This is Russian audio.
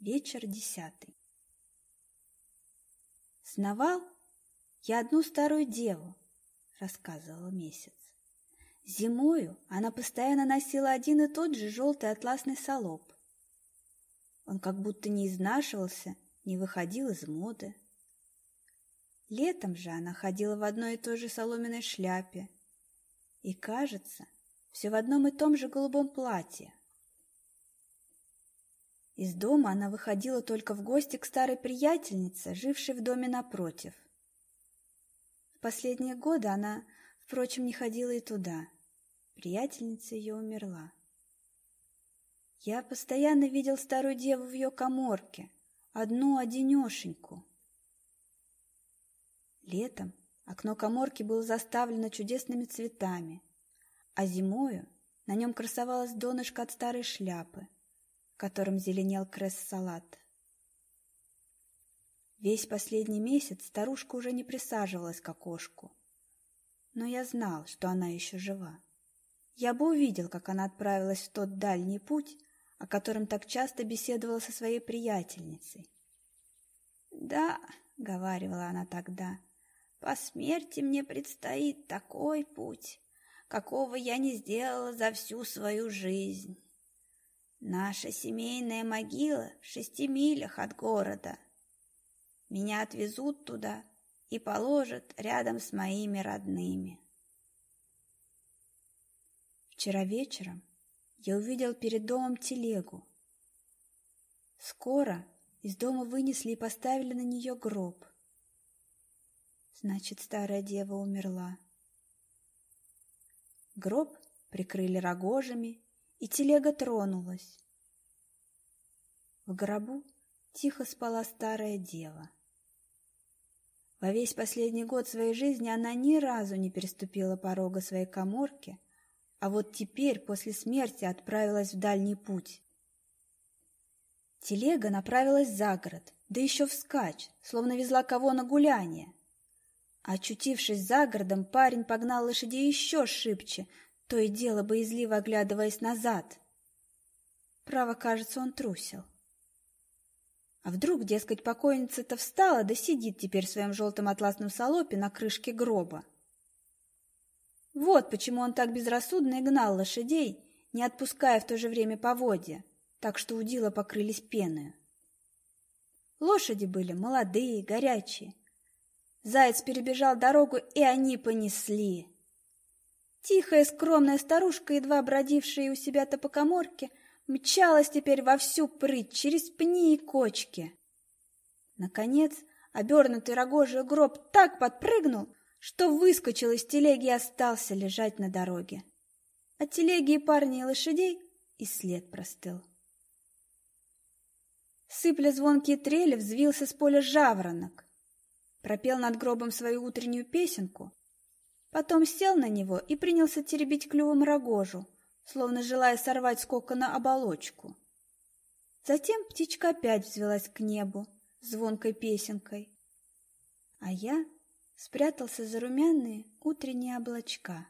Вечер десятый. Сновал я одну старую деву, рассказывал месяц. Зимою она постоянно носила один и тот же желтый атласный салоп. Он как будто не изнашивался, не выходил из моды. Летом же она ходила в одной и той же соломенной шляпе и, кажется, все в одном и том же голубом платье. Из дома она выходила только в гости к старой приятельнице, жившей в доме напротив. В последние годы она, впрочем, не ходила и туда. Приятельница ее умерла. Я постоянно видел старую деву в ее коморке, одну-одинешеньку. Летом окно коморки было заставлено чудесными цветами, а зимою на нем красовалась донышко от старой шляпы — которым зеленел кресс-салат. Весь последний месяц старушка уже не присаживалась к окошку, но я знал, что она еще жива. Я бы увидел, как она отправилась в тот дальний путь, о котором так часто беседовала со своей приятельницей. «Да», — говаривала она тогда, — «по смерти мне предстоит такой путь, какого я не сделала за всю свою жизнь». Наша семейная могила в шести милях от города. Меня отвезут туда и положат рядом с моими родными. Вчера вечером я увидел перед домом телегу. Скоро из дома вынесли и поставили на нее гроб. Значит, старая дева умерла. Гроб прикрыли рогожами и телега тронулась. В гробу тихо спала старая дева. Во весь последний год своей жизни она ни разу не переступила порога своей коморки, а вот теперь, после смерти, отправилась в дальний путь. Телега направилась за город, да еще вскачь, словно везла кого на гуляние. Очутившись за городом, парень погнал лошадей еще шибче, то и дело боязливо оглядываясь назад. Право, кажется, он трусил. А вдруг, дескать, покойница-то встала, да сидит теперь в своем желтом атласном салопе на крышке гроба. Вот почему он так безрассудно и гнал лошадей, не отпуская в то же время поводья, так что удила покрылись пеной. Лошади были молодые, горячие. Заяц перебежал дорогу, и они понесли. Тихая, скромная старушка, едва бродившая у себя-то по коморке, мчалась теперь во всю прыть через пни и кочки. Наконец, обернутый рогожий гроб так подпрыгнул, что выскочил из телеги и остался лежать на дороге. От телеги и парней и лошадей и след простыл. Сыпля звонкие трели, взвился с поля жаворонок. Пропел над гробом свою утреннюю песенку, Потом сел на него и принялся теребить клювом рогожу, словно желая сорвать с кокона оболочку. Затем птичка опять взвелась к небу звонкой песенкой, а я спрятался за румяные утренние облачка.